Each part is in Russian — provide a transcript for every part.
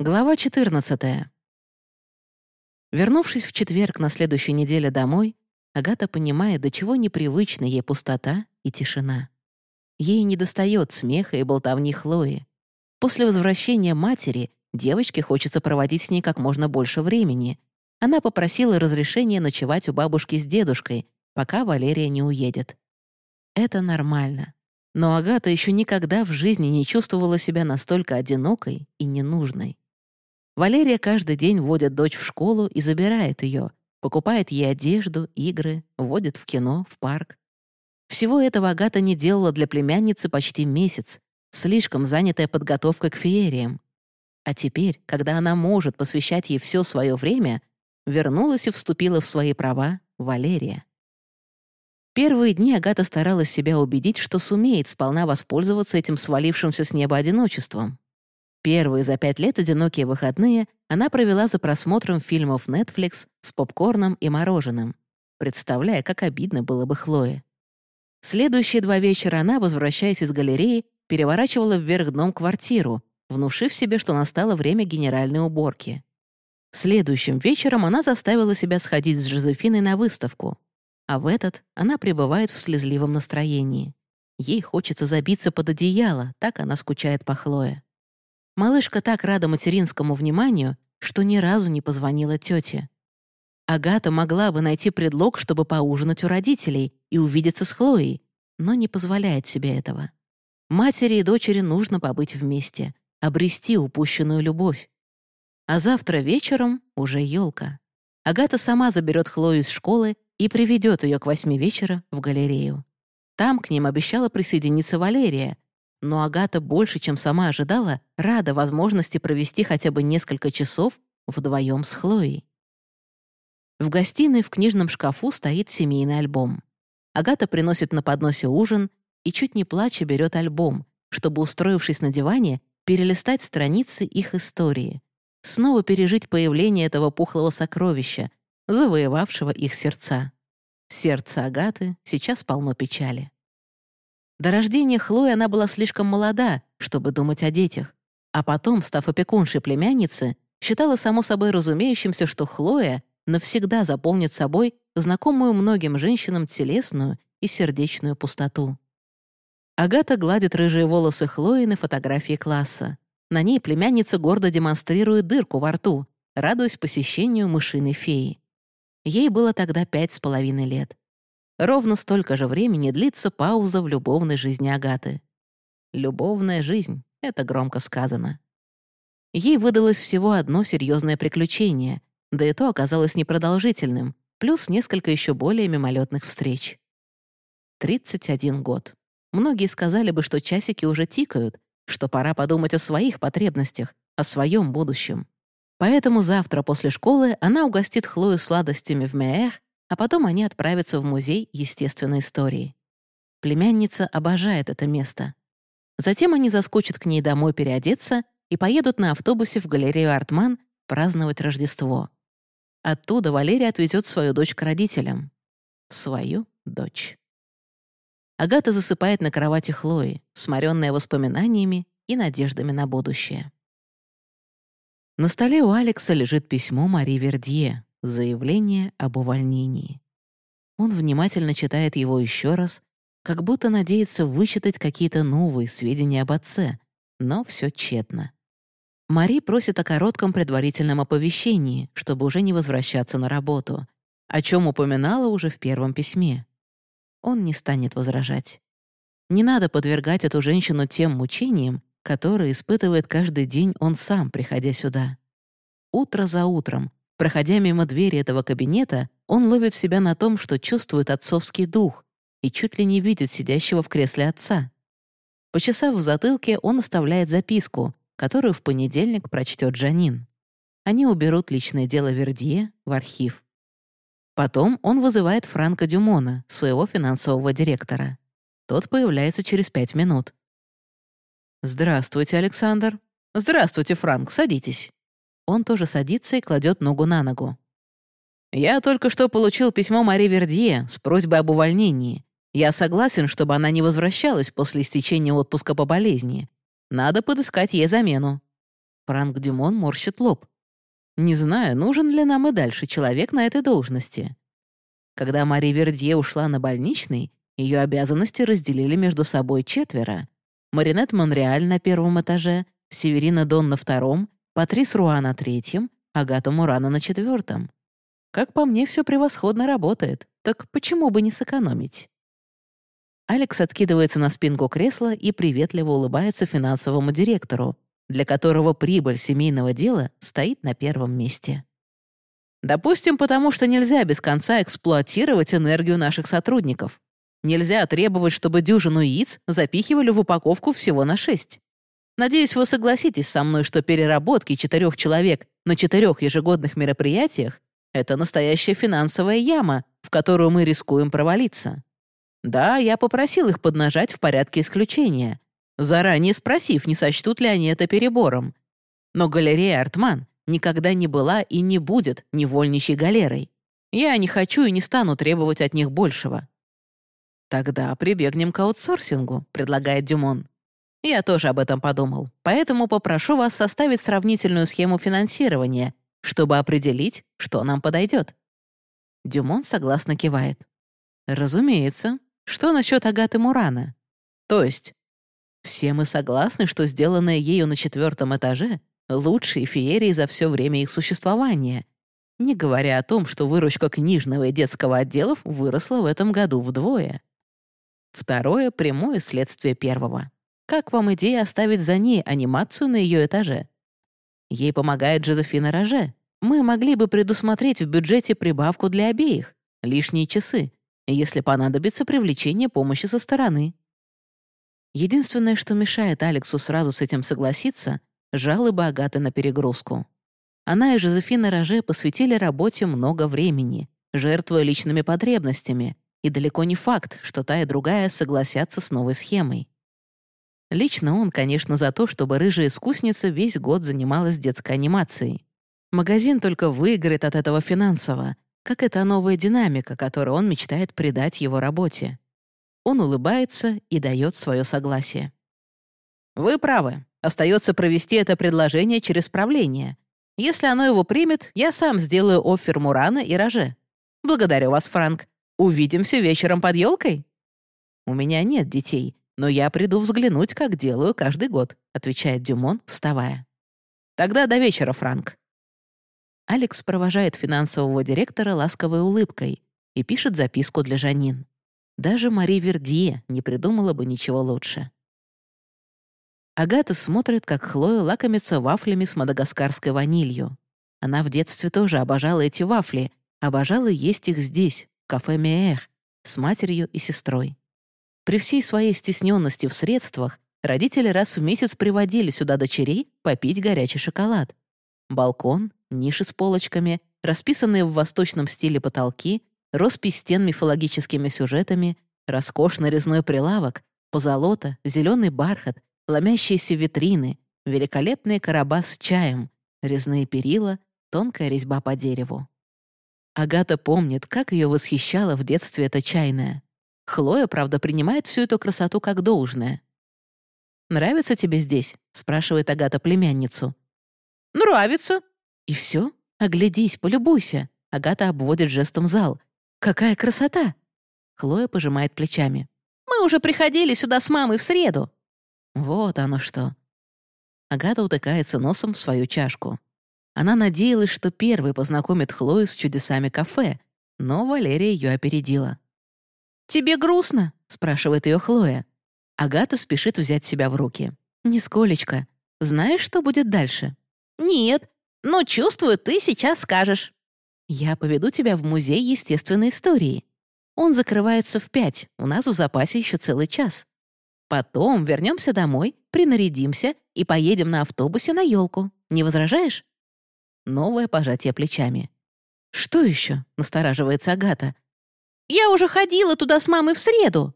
Глава 14. Вернувшись в четверг на следующей неделе домой, Агата понимает, до чего непривычна ей пустота и тишина. Ей недостает смеха и болтовни Хлои. После возвращения матери девочке хочется проводить с ней как можно больше времени. Она попросила разрешения ночевать у бабушки с дедушкой, пока Валерия не уедет. Это нормально. Но Агата еще никогда в жизни не чувствовала себя настолько одинокой и ненужной. Валерия каждый день водит дочь в школу и забирает ее, покупает ей одежду, игры, водит в кино, в парк. Всего этого Агата не делала для племянницы почти месяц, слишком занятая подготовкой к феериям. А теперь, когда она может посвящать ей все свое время, вернулась и вступила в свои права Валерия. Первые дни Агата старалась себя убедить, что сумеет сполна воспользоваться этим свалившимся с неба одиночеством. Первые за пять лет одинокие выходные она провела за просмотром фильмов Netflix с попкорном и мороженым, представляя, как обидно было бы Хлое. Следующие два вечера она, возвращаясь из галереи, переворачивала вверх дном квартиру, внушив себе, что настало время генеральной уборки. Следующим вечером она заставила себя сходить с Жозефиной на выставку, а в этот она пребывает в слезливом настроении. Ей хочется забиться под одеяло, так она скучает по Хлое. Малышка так рада материнскому вниманию, что ни разу не позвонила тете. Агата могла бы найти предлог, чтобы поужинать у родителей и увидеться с Хлоей, но не позволяет себе этого. Матери и дочери нужно побыть вместе, обрести упущенную любовь. А завтра вечером уже елка. Агата сама заберет Хлою из школы и приведет ее к восьми вечера в галерею. Там к ним обещала присоединиться Валерия, но Агата больше, чем сама ожидала, рада возможности провести хотя бы несколько часов вдвоем с Хлоей. В гостиной в книжном шкафу стоит семейный альбом. Агата приносит на подносе ужин и, чуть не плача, берет альбом, чтобы, устроившись на диване, перелистать страницы их истории, снова пережить появление этого пухлого сокровища, завоевавшего их сердца. Сердце Агаты сейчас полно печали. До рождения Хлои она была слишком молода, чтобы думать о детях. А потом, став опекуншей племянницы, считала само собой разумеющимся, что Хлоя навсегда заполнит собой знакомую многим женщинам телесную и сердечную пустоту. Агата гладит рыжие волосы Хлои на фотографии класса. На ней племянница гордо демонстрирует дырку во рту, радуясь посещению мышиной феи. Ей было тогда пять с половиной лет. Ровно столько же времени длится пауза в любовной жизни Агаты. Любовная жизнь — это громко сказано. Ей выдалось всего одно серьезное приключение, да и то оказалось непродолжительным, плюс несколько еще более мимолетных встреч. 31 год. Многие сказали бы, что часики уже тикают, что пора подумать о своих потребностях, о своем будущем. Поэтому завтра после школы она угостит Хлою сладостями в Меэх а потом они отправятся в музей естественной истории. Племянница обожает это место. Затем они заскочат к ней домой переодеться и поедут на автобусе в галерею «Артман» праздновать Рождество. Оттуда Валерия отвезет свою дочь к родителям. Свою дочь. Агата засыпает на кровати Хлои, сморенная воспоминаниями и надеждами на будущее. На столе у Алекса лежит письмо Мари Вердье, Заявление об увольнении. Он внимательно читает его еще раз, как будто надеется вычитать какие-то новые сведения об отце, но все тщетно. Мари просит о коротком предварительном оповещении, чтобы уже не возвращаться на работу, о чем упоминала уже в первом письме. Он не станет возражать. Не надо подвергать эту женщину тем мучениям, которые испытывает каждый день он сам, приходя сюда. Утро за утром, Проходя мимо двери этого кабинета, он ловит себя на том, что чувствует отцовский дух и чуть ли не видит сидящего в кресле отца. Почесав в затылке, он оставляет записку, которую в понедельник прочтет Жанин. Они уберут личное дело Вердье в архив. Потом он вызывает Франка Дюмона, своего финансового директора. Тот появляется через пять минут. «Здравствуйте, Александр». «Здравствуйте, Франк, садитесь». Он тоже садится и кладет ногу на ногу. «Я только что получил письмо Мари Вердье с просьбой об увольнении. Я согласен, чтобы она не возвращалась после истечения отпуска по болезни. Надо подыскать ей замену». Франк Дюмон морщит лоб. «Не знаю, нужен ли нам и дальше человек на этой должности». Когда Мари Вердье ушла на больничный, ее обязанности разделили между собой четверо. Маринет Монреаль на первом этаже, Северина Дон на втором, Патрис Руа на третьем, Агата Мурана на четвертом. Как по мне, все превосходно работает, так почему бы не сэкономить? Алекс откидывается на спинку кресла и приветливо улыбается финансовому директору, для которого прибыль семейного дела стоит на первом месте. Допустим, потому что нельзя без конца эксплуатировать энергию наших сотрудников. Нельзя требовать, чтобы дюжину яиц запихивали в упаковку всего на шесть. Надеюсь, вы согласитесь со мной, что переработки четырех человек на четырех ежегодных мероприятиях — это настоящая финансовая яма, в которую мы рискуем провалиться. Да, я попросил их поднажать в порядке исключения, заранее спросив, не сочтут ли они это перебором. Но галерея «Артман» никогда не была и не будет невольничьей галерой. Я не хочу и не стану требовать от них большего. «Тогда прибегнем к аутсорсингу», — предлагает Дюмон. «Я тоже об этом подумал, поэтому попрошу вас составить сравнительную схему финансирования, чтобы определить, что нам подойдет». Дюмон согласно кивает. «Разумеется. Что насчет Агаты Мурана? То есть, все мы согласны, что сделанное ею на четвертом этаже — лучшие феерии за все время их существования, не говоря о том, что выручка книжного и детского отделов выросла в этом году вдвое. Второе — прямое следствие первого. Как вам идея оставить за ней анимацию на ее этаже? Ей помогает Джозефина Роже. Мы могли бы предусмотреть в бюджете прибавку для обеих, лишние часы, если понадобится привлечение помощи со стороны. Единственное, что мешает Алексу сразу с этим согласиться — жалобы Агаты на перегрузку. Она и Жозефина Роже посвятили работе много времени, жертвуя личными потребностями, и далеко не факт, что та и другая согласятся с новой схемой. Лично он, конечно, за то, чтобы рыжая искусница весь год занималась детской анимацией. Магазин только выиграет от этого финансово, как эта новая динамика, которую он мечтает придать его работе. Он улыбается и дает свое согласие. «Вы правы. Остается провести это предложение через правление. Если оно его примет, я сам сделаю оффер Мурана и Роже. Благодарю вас, Франк. Увидимся вечером под елкой. «У меня нет детей, но я приду взглянуть, как делаю каждый год», отвечает Дюмон, вставая. «Тогда до вечера, Франк». Алекс провожает финансового директора ласковой улыбкой и пишет записку для Жанин. Даже Мари Вердье не придумала бы ничего лучше. Агата смотрит, как Хлоя лакомится вафлями с мадагаскарской ванилью. Она в детстве тоже обожала эти вафли, обожала есть их здесь, в кафе Меэр, с матерью и сестрой. При всей своей стесненности в средствах родители раз в месяц приводили сюда дочерей попить горячий шоколад. Балкон, ниши с полочками, расписанные в восточном стиле потолки, роспись стен мифологическими сюжетами, роскошный резной прилавок, позолота, зеленый бархат, ломящиеся витрины, великолепные короба с чаем, резные перила, тонкая резьба по дереву. Агата помнит, как ее восхищала в детстве эта чайная. Хлоя, правда, принимает всю эту красоту как должное. «Нравится тебе здесь?» — спрашивает Агата племянницу. «Нравится». «И все? Оглядись, полюбуйся». Агата обводит жестом зал. «Какая красота!» Хлоя пожимает плечами. «Мы уже приходили сюда с мамой в среду». Вот оно что. Агата утыкается носом в свою чашку. Она надеялась, что первой познакомит Хлою с чудесами кафе, но Валерия ее опередила. «Тебе грустно?» — спрашивает ее Хлоя. Агата спешит взять себя в руки. «Нисколечко. Знаешь, что будет дальше?» «Нет, но чувствую, ты сейчас скажешь». «Я поведу тебя в музей естественной истории. Он закрывается в пять, у нас в запасе еще целый час. Потом вернемся домой, принарядимся и поедем на автобусе на елку. Не возражаешь?» Новое пожатие плечами. «Что еще?» — настораживается Агата. «Я уже ходила туда с мамой в среду».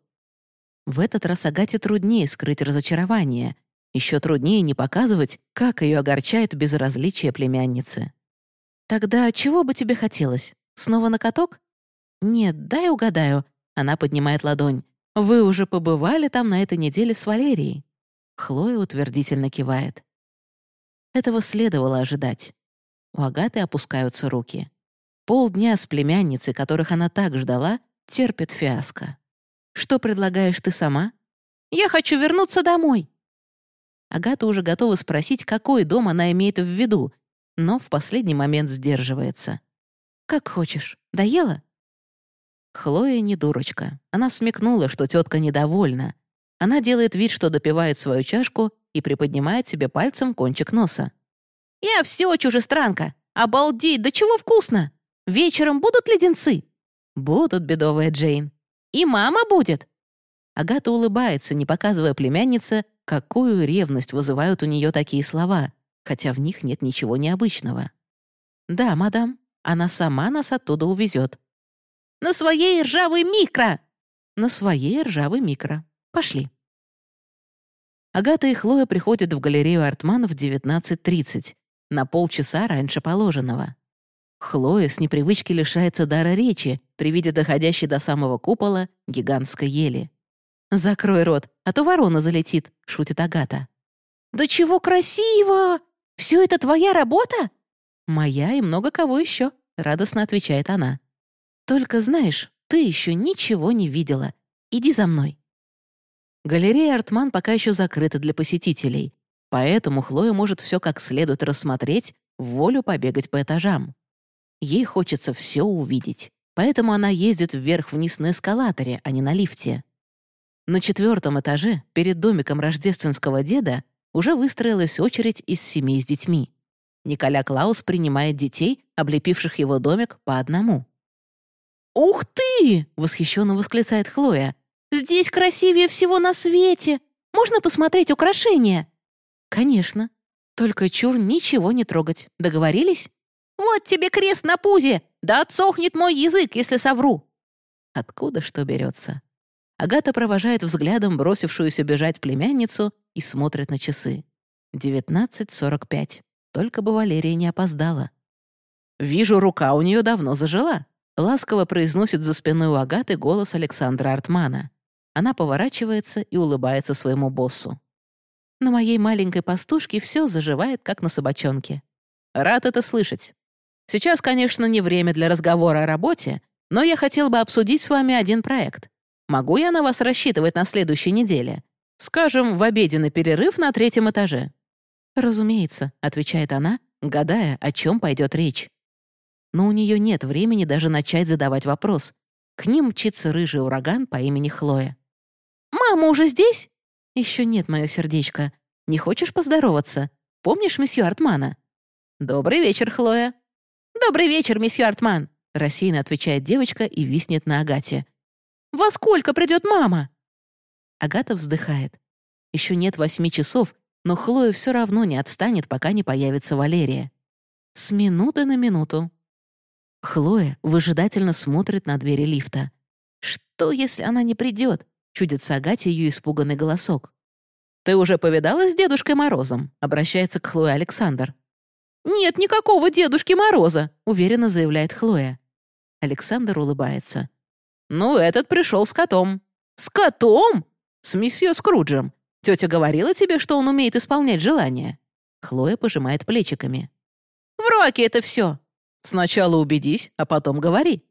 В этот раз Агате труднее скрыть разочарование, еще труднее не показывать, как ее огорчает безразличие племянницы. «Тогда чего бы тебе хотелось? Снова на каток?» «Нет, дай угадаю». Она поднимает ладонь. «Вы уже побывали там на этой неделе с Валерией?» Хлоя утвердительно кивает. Этого следовало ожидать. У Агаты опускаются руки. Полдня с племянницей, которых она так ждала, терпит фиаско. «Что предлагаешь ты сама?» «Я хочу вернуться домой!» Агата уже готова спросить, какой дом она имеет в виду, но в последний момент сдерживается. «Как хочешь. Доела?» Хлоя не дурочка. Она смекнула, что тетка недовольна. Она делает вид, что допивает свою чашку и приподнимает себе пальцем кончик носа. «Я все, чужестранка! Обалдеть, да чего вкусно! Вечером будут леденцы?» «Будут, бедовая Джейн. И мама будет!» Агата улыбается, не показывая племяннице, какую ревность вызывают у нее такие слова, хотя в них нет ничего необычного. «Да, мадам, она сама нас оттуда увезет». «На своей ржавой микро!» «На своей ржавой микро. Пошли». Агата и Хлоя приходят в галерею Артман в 19.30, на полчаса раньше положенного. Хлоя с непривычки лишается дара речи при виде доходящей до самого купола гигантской ели. «Закрой рот, а то ворона залетит», — шутит Агата. «Да чего красиво! Все это твоя работа?» «Моя и много кого еще», — радостно отвечает она. «Только знаешь, ты еще ничего не видела. Иди за мной». Галерея Артман пока еще закрыта для посетителей, поэтому Хлоя может все как следует рассмотреть, волю побегать по этажам. Ей хочется все увидеть, поэтому она ездит вверх-вниз на эскалаторе, а не на лифте. На четвертом этаже, перед домиком рождественского деда, уже выстроилась очередь из семей с детьми. Николя Клаус принимает детей, облепивших его домик, по одному. «Ух ты!» — восхищенно восклицает Хлоя. Здесь красивее всего на свете. Можно посмотреть украшения?» «Конечно. Только чур ничего не трогать. Договорились?» «Вот тебе крест на пузе! Да отсохнет мой язык, если совру!» Откуда что берется? Агата провожает взглядом бросившуюся бежать племянницу и смотрит на часы. 19.45. Только бы Валерия не опоздала. «Вижу, рука у нее давно зажила», — ласково произносит за спиной у Агаты голос Александра Артмана. Она поворачивается и улыбается своему боссу. На моей маленькой пастушке все заживает, как на собачонке. Рад это слышать. Сейчас, конечно, не время для разговора о работе, но я хотел бы обсудить с вами один проект. Могу я на вас рассчитывать на следующей неделе? Скажем, в обеденный перерыв на третьем этаже. «Разумеется», — отвечает она, гадая, о чем пойдет речь. Но у нее нет времени даже начать задавать вопрос. К ним мчится рыжий ураган по имени Хлоя. «Мама уже здесь?» «Еще нет, мое сердечко. Не хочешь поздороваться? Помнишь месье Артмана?» «Добрый вечер, Хлоя». «Добрый вечер, месье Артман», — рассеянно отвечает девочка и виснет на Агате. «Во сколько придет мама?» Агата вздыхает. Еще нет восьми часов, но Хлоя все равно не отстанет, пока не появится Валерия. С минуты на минуту. Хлоя выжидательно смотрит на двери лифта. Что, если она не придет? Чудится Агате ее испуганный голосок. «Ты уже повидалась с Дедушкой Морозом?» — обращается к Хлое Александр. «Нет никакого Дедушки Мороза», — уверенно заявляет Хлоя. Александр улыбается. «Ну, этот пришел с котом». «С котом?» «С месье Скруджем. Тетя говорила тебе, что он умеет исполнять желания?» Хлоя пожимает плечиками. «В роке это все. Сначала убедись, а потом говори».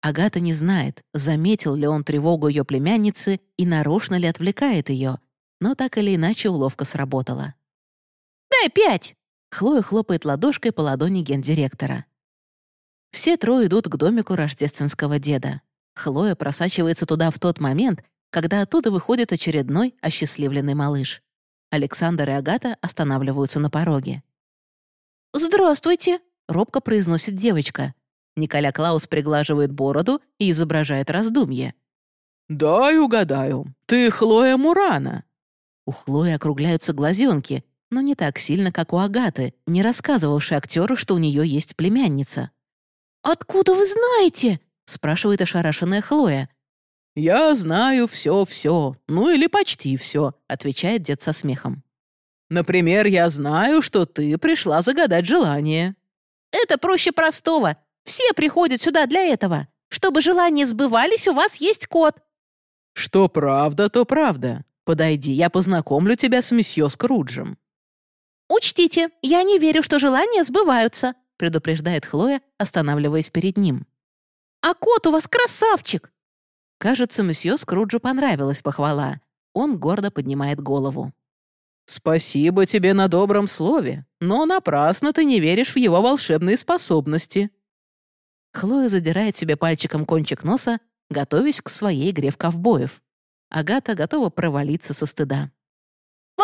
Агата не знает, заметил ли он тревогу ее племянницы и нарочно ли отвлекает ее, но так или иначе уловка сработала. «Дай пять!» — Хлоя хлопает ладошкой по ладони гендиректора. Все трое идут к домику рождественского деда. Хлоя просачивается туда в тот момент, когда оттуда выходит очередной осчастливленный малыш. Александр и Агата останавливаются на пороге. «Здравствуйте!» — робко произносит девочка. Николя Клаус приглаживает бороду и изображает раздумье. «Дай угадаю, ты Хлоя Мурана». У Хлои округляются глазенки, но не так сильно, как у Агаты, не рассказывавшей актеру, что у нее есть племянница. «Откуда вы знаете?» — спрашивает ошарашенная Хлоя. «Я знаю все-все, ну или почти все», — отвечает дед со смехом. «Например, я знаю, что ты пришла загадать желание». «Это проще простого. Все приходят сюда для этого. Чтобы желания сбывались, у вас есть кот». «Что правда, то правда. Подойди, я познакомлю тебя с месье Скруджем». «Учтите, я не верю, что желания сбываются», предупреждает Хлоя, останавливаясь перед ним. «А кот у вас красавчик!» Кажется, мсье Скруджу понравилась похвала. Он гордо поднимает голову. «Спасибо тебе на добром слове, но напрасно ты не веришь в его волшебные способности». Хлоя задирает себе пальчиком кончик носа, готовясь к своей игре в ковбоев. Агата готова провалиться со стыда.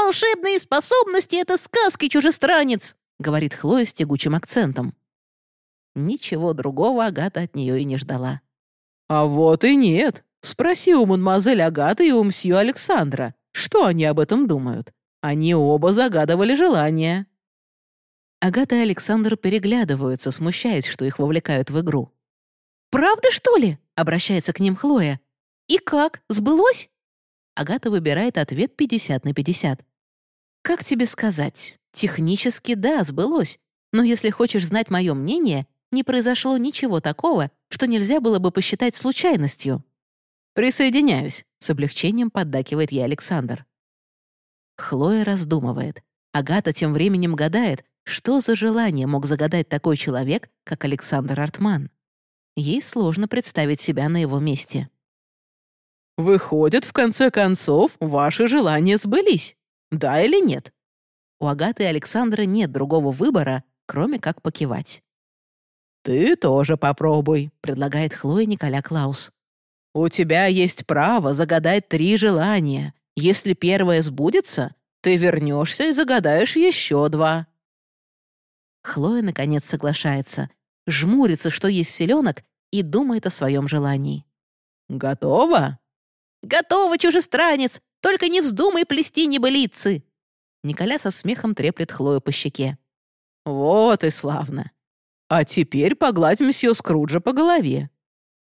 «Волшебные способности — это сказки, чужестранец!» — говорит Хлоя с тягучим акцентом. Ничего другого Агата от нее и не ждала. «А вот и нет. Спроси у мадемуазель Агаты и у мсью Александра, что они об этом думают. Они оба загадывали желание». Агата и Александр переглядываются, смущаясь, что их вовлекают в игру. «Правда, что ли?» — обращается к ним Хлоя. «И как? Сбылось?» Агата выбирает ответ 50 на 50. «Как тебе сказать? Технически, да, сбылось. Но если хочешь знать мое мнение, не произошло ничего такого, что нельзя было бы посчитать случайностью». «Присоединяюсь», — с облегчением поддакивает ей Александр. Хлоя раздумывает. Агата тем временем гадает, что за желание мог загадать такой человек, как Александр Артман. Ей сложно представить себя на его месте. «Выходит, в конце концов, ваши желания сбылись. Да или нет?» У Агаты и Александра нет другого выбора, кроме как покивать. «Ты тоже попробуй», — предлагает Хлоя Николя Клаус. «У тебя есть право загадать три желания. Если первое сбудется, ты вернешься и загадаешь еще два». Хлоя, наконец, соглашается, жмурится, что есть селенок, и думает о своем желании. «Готово?» «Готово, чужестранец! Только не вздумай плести небылицы!» Николя со смехом треплет Хлою по щеке. «Вот и славно! А теперь погладь месье Скруджа по голове!»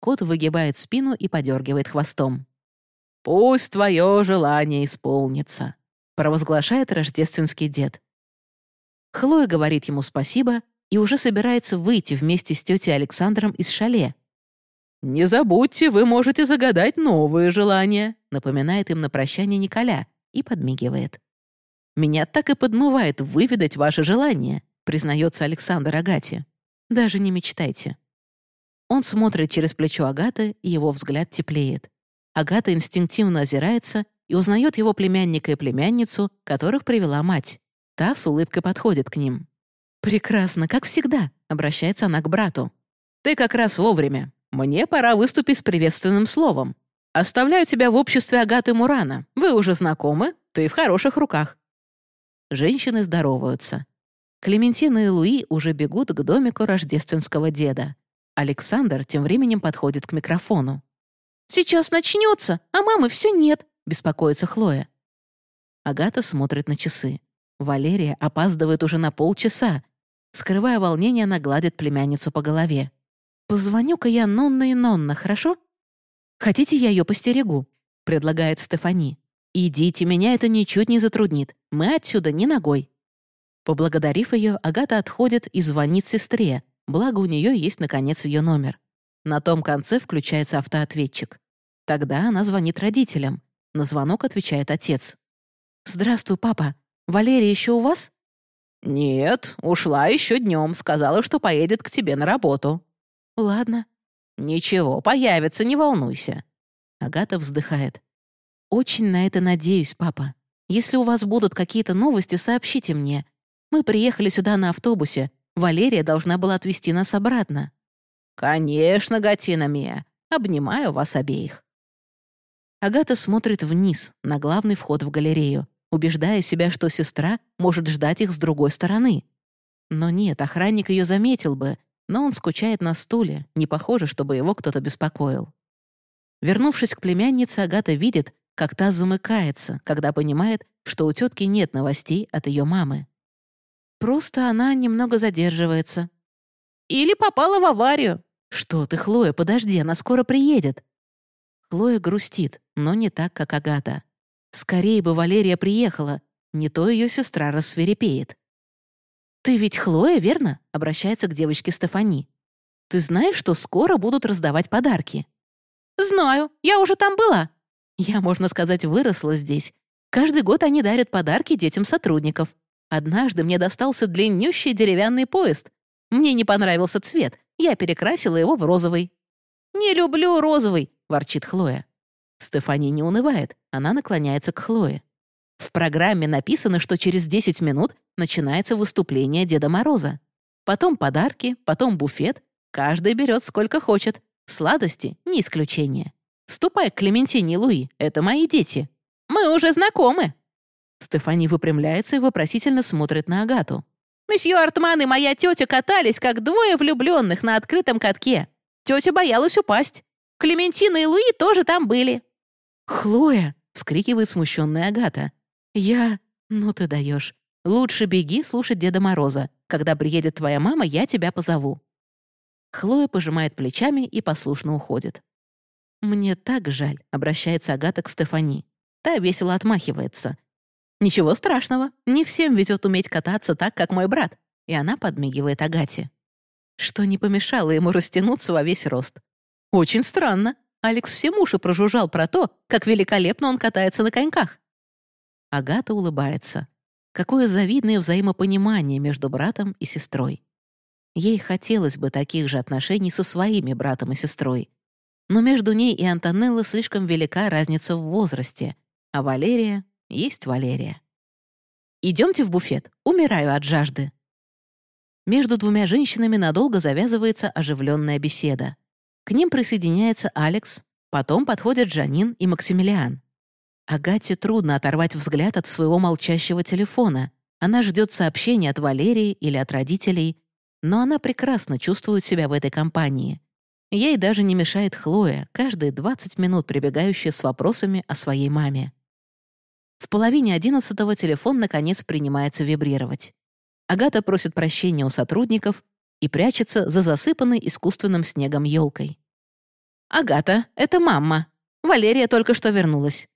Кот выгибает спину и подергивает хвостом. «Пусть твое желание исполнится», — провозглашает рождественский дед. Хлоя говорит ему спасибо и уже собирается выйти вместе с тетей Александром из шале. «Не забудьте, вы можете загадать новые желания», напоминает им на прощание Николя и подмигивает. «Меня так и подмывает выведать ваше желание», признается Александр Агате. «Даже не мечтайте». Он смотрит через плечо Агаты, и его взгляд теплеет. Агата инстинктивно озирается и узнает его племянника и племянницу, которых привела мать. Та с улыбкой подходит к ним. «Прекрасно, как всегда», — обращается она к брату. «Ты как раз вовремя. Мне пора выступить с приветственным словом. Оставляю тебя в обществе Агаты Мурана. Вы уже знакомы, ты в хороших руках». Женщины здороваются. Клементина и Луи уже бегут к домику рождественского деда. Александр тем временем подходит к микрофону. «Сейчас начнется, а мамы все нет», — беспокоится Хлоя. Агата смотрит на часы. Валерия опаздывает уже на полчаса. Скрывая волнение, она гладит племянницу по голове. «Позвоню-ка я Нонна и Нонна, хорошо?» «Хотите, я ее постерегу?» — предлагает Стефани. «Идите, меня это ничуть не затруднит. Мы отсюда не ногой». Поблагодарив ее, Агата отходит и звонит сестре, благо у нее есть, наконец, ее номер. На том конце включается автоответчик. Тогда она звонит родителям. На звонок отвечает отец. «Здравствуй, папа. Валерия еще у вас?» «Нет, ушла еще днем, сказала, что поедет к тебе на работу». «Ладно». «Ничего, появится, не волнуйся». Агата вздыхает. «Очень на это надеюсь, папа. Если у вас будут какие-то новости, сообщите мне. Мы приехали сюда на автобусе. Валерия должна была отвезти нас обратно». «Конечно, Гатина Мия. Обнимаю вас обеих». Агата смотрит вниз, на главный вход в галерею, убеждая себя, что сестра может ждать их с другой стороны. Но нет, охранник ее заметил бы, но он скучает на стуле, не похоже, чтобы его кто-то беспокоил. Вернувшись к племяннице, Агата видит, как та замыкается, когда понимает, что у тетки нет новостей от ее мамы. Просто она немного задерживается, или попала в аварию. Что ты, Хлоя, подожди, она скоро приедет. Хлоя грустит, но не так, как Агата. Скорее бы Валерия приехала, не то ее сестра рассверепеет. «Ты ведь Хлоя, верно?» — обращается к девочке Стефани. «Ты знаешь, что скоро будут раздавать подарки?» «Знаю, я уже там была». «Я, можно сказать, выросла здесь. Каждый год они дарят подарки детям сотрудников. Однажды мне достался длиннющий деревянный поезд. Мне не понравился цвет, я перекрасила его в розовый. «Не люблю розовый», — ворчит Хлоя. Стефани не унывает, она наклоняется к Хлое. В программе написано, что через 10 минут начинается выступление Деда Мороза. Потом подарки, потом буфет. Каждый берет сколько хочет. Сладости — не исключение. Ступай к Клементине Луи, это мои дети. Мы уже знакомы. Стефани выпрямляется и вопросительно смотрит на Агату. «Месье Артман и моя тетя катались, как двое влюбленных на открытом катке. Тетя боялась упасть. Клементина и Луи тоже там были». «Хлоя!» — вскрикивает смущенная Агата. «Я... Ну ты даешь. Лучше беги слушать Деда Мороза. Когда приедет твоя мама, я тебя позову». Хлоя пожимает плечами и послушно уходит. «Мне так жаль», — обращается Агата к Стефани. Та весело отмахивается. «Ничего страшного, не всем везет уметь кататься так, как мой брат». И она подмигивает Агате. Что не помешало ему растянуться во весь рост. Очень странно. Алекс все уши прожужжал про то, как великолепно он катается на коньках. Агата улыбается. Какое завидное взаимопонимание между братом и сестрой. Ей хотелось бы таких же отношений со своими братом и сестрой. Но между ней и Антонелло слишком велика разница в возрасте, а Валерия есть Валерия. «Идемте в буфет. Умираю от жажды». Между двумя женщинами надолго завязывается оживленная беседа. К ним присоединяется Алекс, потом подходят Жанин и Максимилиан. Агате трудно оторвать взгляд от своего молчащего телефона. Она ждет сообщения от Валерии или от родителей, но она прекрасно чувствует себя в этой компании. Ей даже не мешает Хлоя, каждые 20 минут прибегающая с вопросами о своей маме. В половине одиннадцатого телефон наконец принимается вибрировать. Агата просит прощения у сотрудников и прячется за засыпанной искусственным снегом елкой. «Агата, это мама. Валерия только что вернулась.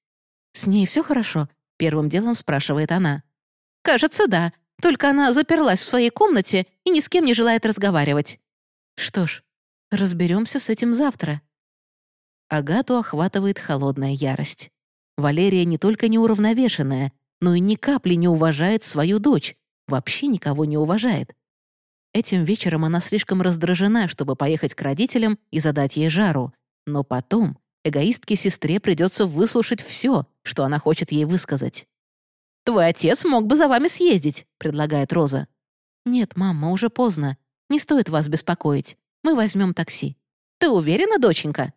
«С ней все хорошо?» — первым делом спрашивает она. «Кажется, да. Только она заперлась в своей комнате и ни с кем не желает разговаривать». «Что ж, разберемся с этим завтра». Агату охватывает холодная ярость. Валерия не только неуравновешенная, но и ни капли не уважает свою дочь, вообще никого не уважает. Этим вечером она слишком раздражена, чтобы поехать к родителям и задать ей жару, но потом эгоистке сестре придется выслушать все, что она хочет ей высказать. «Твой отец мог бы за вами съездить», — предлагает Роза. «Нет, мама, уже поздно. Не стоит вас беспокоить. Мы возьмем такси». «Ты уверена, доченька?»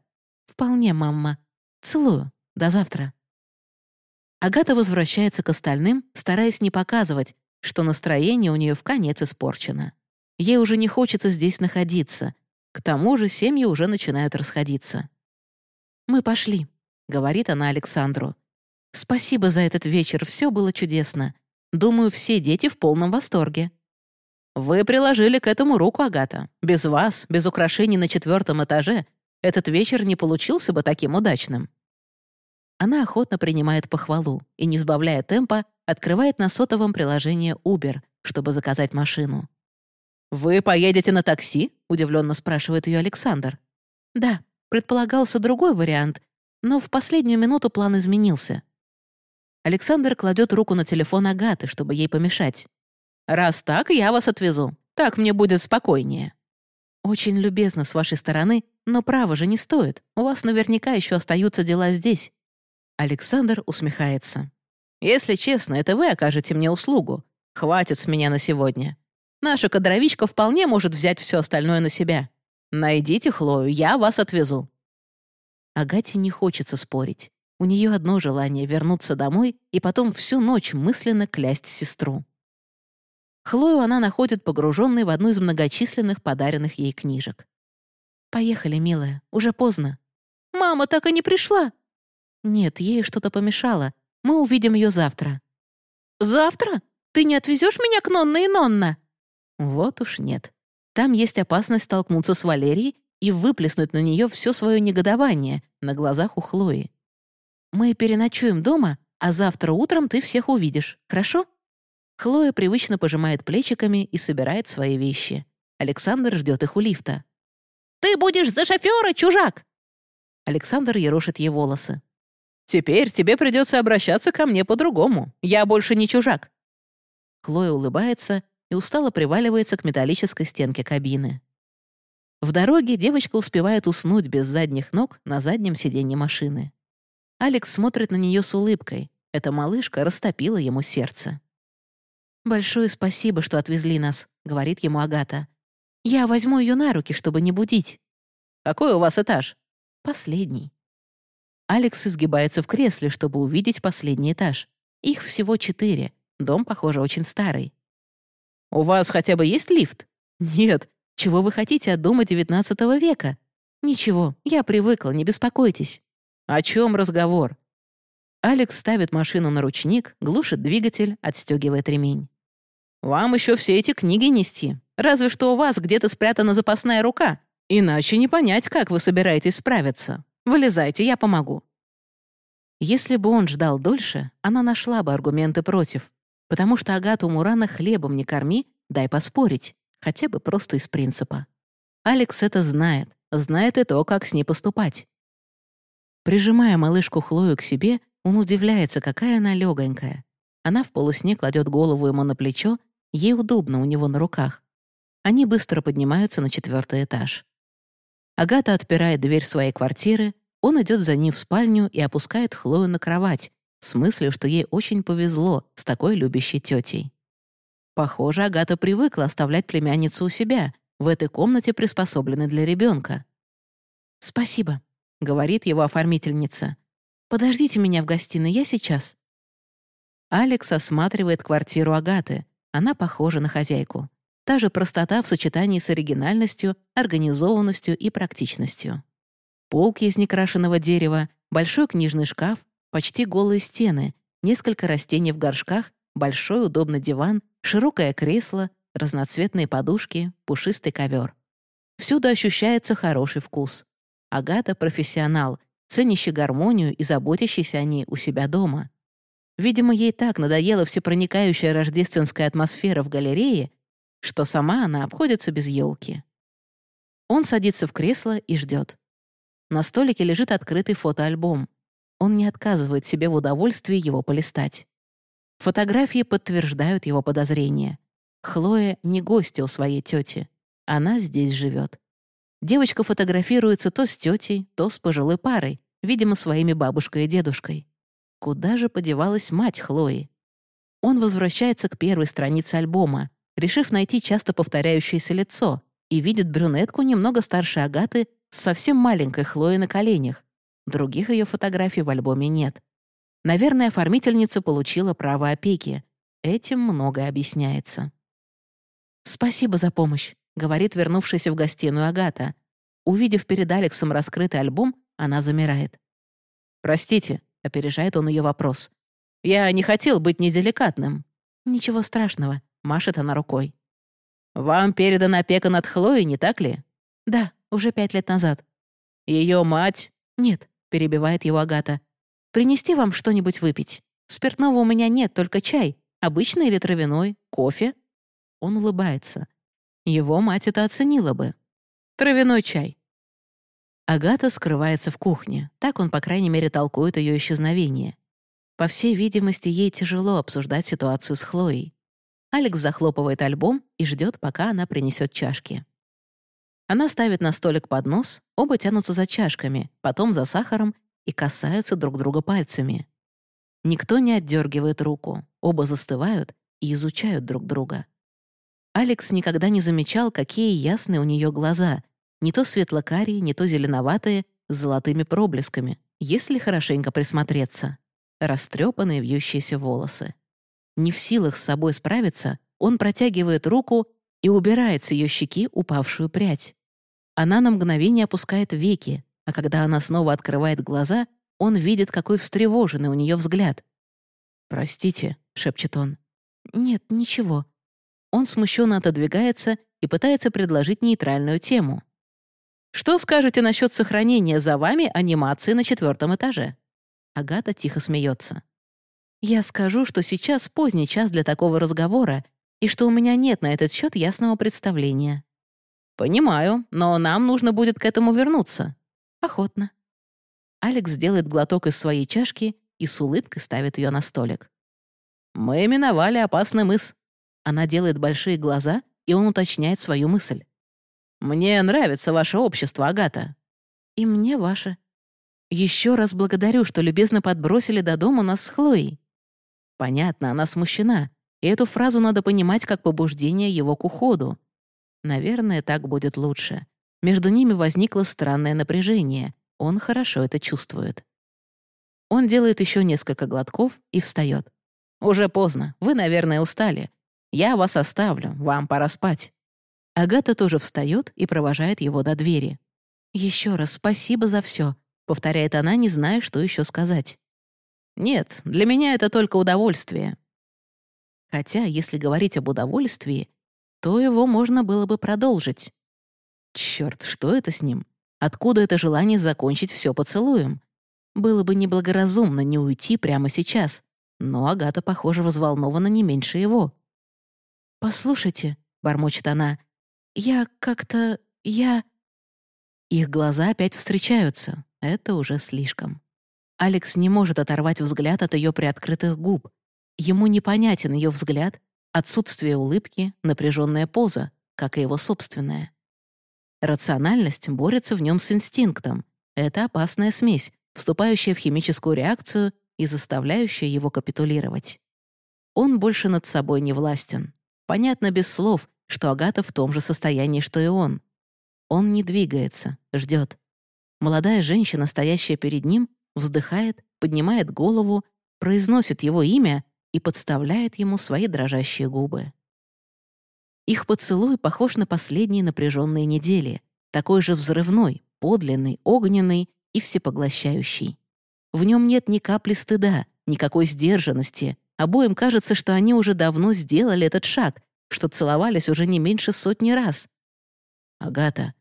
«Вполне, мама. Целую. До завтра». Агата возвращается к остальным, стараясь не показывать, что настроение у нее в конец испорчено. Ей уже не хочется здесь находиться. К тому же семьи уже начинают расходиться. «Мы пошли», — говорит она Александру. «Спасибо за этот вечер, все было чудесно. Думаю, все дети в полном восторге». «Вы приложили к этому руку, Агата. Без вас, без украшений на четвертом этаже, этот вечер не получился бы таким удачным». Она охотно принимает похвалу и, не сбавляя темпа, открывает на сотовом приложение Uber, чтобы заказать машину. «Вы поедете на такси?» — удивленно спрашивает ее Александр. «Да», Предполагался другой вариант, но в последнюю минуту план изменился. Александр кладет руку на телефон Агаты, чтобы ей помешать. «Раз так, я вас отвезу. Так мне будет спокойнее». «Очень любезно с вашей стороны, но право же не стоит. У вас наверняка еще остаются дела здесь». Александр усмехается. «Если честно, это вы окажете мне услугу. Хватит с меня на сегодня. Наша кадровичка вполне может взять все остальное на себя. «Найдите Хлою, я вас отвезу». Агате не хочется спорить. У нее одно желание — вернуться домой и потом всю ночь мысленно клясть сестру. Хлою она находит погруженной в одну из многочисленных подаренных ей книжек. «Поехали, милая, уже поздно». «Мама так и не пришла». «Нет, ей что-то помешало. Мы увидим ее завтра». «Завтра? Ты не отвезешь меня к Нонна и Нонна?» «Вот уж нет. Там есть опасность столкнуться с Валерией и выплеснуть на нее все свое негодование на глазах у Хлои. «Мы переночуем дома, а завтра утром ты всех увидишь, хорошо?» Хлоя привычно пожимает плечиками и собирает свои вещи. Александр ждет их у лифта. «Ты будешь за шофера, чужак!» Александр ерошит ей волосы. «Теперь тебе придется обращаться ко мне по-другому. Я больше не чужак. Хлоя улыбается и устало приваливается к металлической стенке кабины. В дороге девочка успевает уснуть без задних ног на заднем сиденье машины. Алекс смотрит на нее с улыбкой. Эта малышка растопила ему сердце. «Большое спасибо, что отвезли нас», — говорит ему Агата. «Я возьму ее на руки, чтобы не будить». «Какой у вас этаж?» «Последний». Алекс изгибается в кресле, чтобы увидеть последний этаж. Их всего четыре. Дом, похоже, очень старый. «У вас хотя бы есть лифт?» «Нет. Чего вы хотите от дома XIX века?» «Ничего, я привыкла, не беспокойтесь». «О чем разговор?» Алекс ставит машину на ручник, глушит двигатель, отстегивает ремень. «Вам еще все эти книги нести. Разве что у вас где-то спрятана запасная рука. Иначе не понять, как вы собираетесь справиться. Вылезайте, я помогу». Если бы он ждал дольше, она нашла бы аргументы против, потому что Агату Мурана хлебом не корми, дай поспорить, хотя бы просто из принципа. Алекс это знает, знает и то, как с ней поступать. Прижимая малышку Хлою к себе, он удивляется, какая она легонькая. Она в полусне кладет голову ему на плечо, ей удобно у него на руках. Они быстро поднимаются на четвертый этаж. Агата отпирает дверь своей квартиры, он идет за ней в спальню и опускает Хлою на кровать, с мыслью, что ей очень повезло с такой любящей тетей. Похоже, Агата привыкла оставлять племянницу у себя, в этой комнате, приспособленной для ребенка. «Спасибо», — говорит его оформительница. «Подождите меня в гостиной, я сейчас». Алекс осматривает квартиру Агаты. Она похожа на хозяйку. Та же простота в сочетании с оригинальностью, организованностью и практичностью полки из некрашенного дерева, большой книжный шкаф, почти голые стены, несколько растений в горшках, большой удобный диван, широкое кресло, разноцветные подушки, пушистый ковер. Всюду ощущается хороший вкус. Агата — профессионал, ценящий гармонию и заботящийся о ней у себя дома. Видимо, ей так надоела всепроникающая рождественская атмосфера в галерее, что сама она обходится без елки. Он садится в кресло и ждет. На столике лежит открытый фотоальбом. Он не отказывает себе в удовольствии его полистать. Фотографии подтверждают его подозрения. Хлоя не гостья у своей тети. Она здесь живет. Девочка фотографируется то с тетей, то с пожилой парой, видимо, своими бабушкой и дедушкой. Куда же подевалась мать Хлои? Он возвращается к первой странице альбома, решив найти часто повторяющееся лицо, и видит брюнетку немного старше Агаты с совсем маленькой Хлоей на коленях. Других ее фотографий в альбоме нет. Наверное, оформительница получила право опеки. Этим многое объясняется. «Спасибо за помощь», — говорит вернувшаяся в гостиную Агата. Увидев перед Алексом раскрытый альбом, она замирает. «Простите», — опережает он ее вопрос. «Я не хотел быть неделикатным». «Ничего страшного», — машет она рукой. «Вам передана опека над Хлоей, не так ли?» «Да», уже пять лет назад. Ее мать? Нет, перебивает его Агата. Принести вам что-нибудь выпить? Спиртного у меня нет, только чай. Обычный или травяной? Кофе? Он улыбается. Его мать это оценила бы. Травяной чай. Агата скрывается в кухне. Так он, по крайней мере, толкует ее исчезновение. По всей видимости, ей тяжело обсуждать ситуацию с Хлоей. Алекс захлопывает альбом и ждет, пока она принесет чашки. Она ставит на столик поднос, оба тянутся за чашками, потом за сахаром и касаются друг друга пальцами. Никто не отдергивает руку, оба застывают и изучают друг друга. Алекс никогда не замечал, какие ясные у нее глаза, не то светло-карие, не то зеленоватые, с золотыми проблесками, если хорошенько присмотреться. Растрепанные вьющиеся волосы. Не в силах с собой справиться, он протягивает руку и убирает с ее щеки упавшую прядь. Она на мгновение опускает веки, а когда она снова открывает глаза, он видит, какой встревоженный у нее взгляд. «Простите», — шепчет он. «Нет, ничего». Он смущенно отодвигается и пытается предложить нейтральную тему. «Что скажете насчет сохранения за вами анимации на четвертом этаже?» Агата тихо смеется. «Я скажу, что сейчас поздний час для такого разговора и что у меня нет на этот счет ясного представления. «Понимаю, но нам нужно будет к этому вернуться». «Охотно». Алекс делает глоток из своей чашки и с улыбкой ставит ее на столик. «Мы миновали опасный мыс. Она делает большие глаза, и он уточняет свою мысль. «Мне нравится ваше общество, Агата». «И мне ваше». «Еще раз благодарю, что любезно подбросили до дома нас с Хлоей». Понятно, она смущена, и эту фразу надо понимать как побуждение его к уходу. Наверное, так будет лучше. Между ними возникло странное напряжение. Он хорошо это чувствует. Он делает еще несколько глотков и встает. «Уже поздно. Вы, наверное, устали. Я вас оставлю. Вам пора спать». Агата тоже встает и провожает его до двери. «Еще раз спасибо за все», — повторяет она, не зная, что еще сказать. «Нет, для меня это только удовольствие». Хотя, если говорить об удовольствии, то его можно было бы продолжить. Черт, что это с ним? Откуда это желание закончить все поцелуем? Было бы неблагоразумно не уйти прямо сейчас, но Агата, похоже, взволнована не меньше его. «Послушайте», — бормочет она, — «я как-то... я...» Их глаза опять встречаются. Это уже слишком. Алекс не может оторвать взгляд от ее приоткрытых губ. Ему непонятен ее взгляд, отсутствие улыбки, напряженная поза, как и его собственная. Рациональность борется в нем с инстинктом. Это опасная смесь, вступающая в химическую реакцию и заставляющая его капитулировать. Он больше над собой не властен. Понятно без слов, что Агата в том же состоянии, что и он. Он не двигается, ждет. Молодая женщина, стоящая перед ним, вздыхает, поднимает голову, произносит его имя и подставляет ему свои дрожащие губы. Их поцелуй похож на последние напряженные недели, такой же взрывной, подлинный, огненный и всепоглощающий. В нем нет ни капли стыда, никакой сдержанности. Обоим кажется, что они уже давно сделали этот шаг, что целовались уже не меньше сотни раз. «Агата,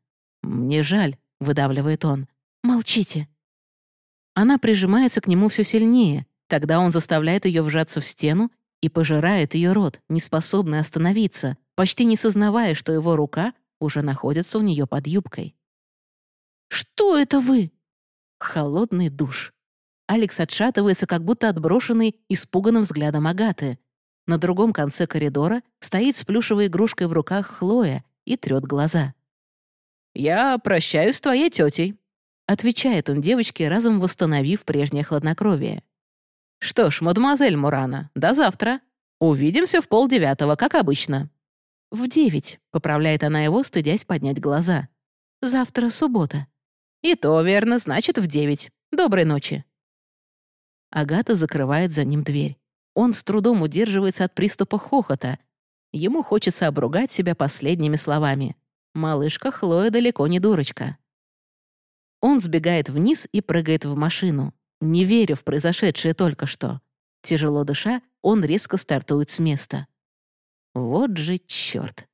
мне жаль», — выдавливает он. «Молчите». Она прижимается к нему все сильнее, тогда он заставляет ее вжаться в стену и пожирает ее рот, неспособный остановиться, почти не сознавая, что его рука уже находится у нее под юбкой. «Что это вы?» Холодный душ. Алекс отшатывается, как будто отброшенный испуганным взглядом Агаты. На другом конце коридора стоит с плюшевой игрушкой в руках Хлоя и трет глаза. «Я прощаюсь с твоей тетей», — отвечает он девочке, разом восстановив прежнее хладнокровие. «Что ж, мадемуазель Мурана, до завтра. Увидимся в полдевятого, как обычно». «В девять», — поправляет она его, стыдясь поднять глаза. «Завтра суббота». «И то верно, значит, в девять. Доброй ночи». Агата закрывает за ним дверь. Он с трудом удерживается от приступа хохота. Ему хочется обругать себя последними словами. Малышка Хлоя далеко не дурочка. Он сбегает вниз и прыгает в машину, не веря в произошедшее только что. Тяжело дыша, он резко стартует с места. Вот же чёрт.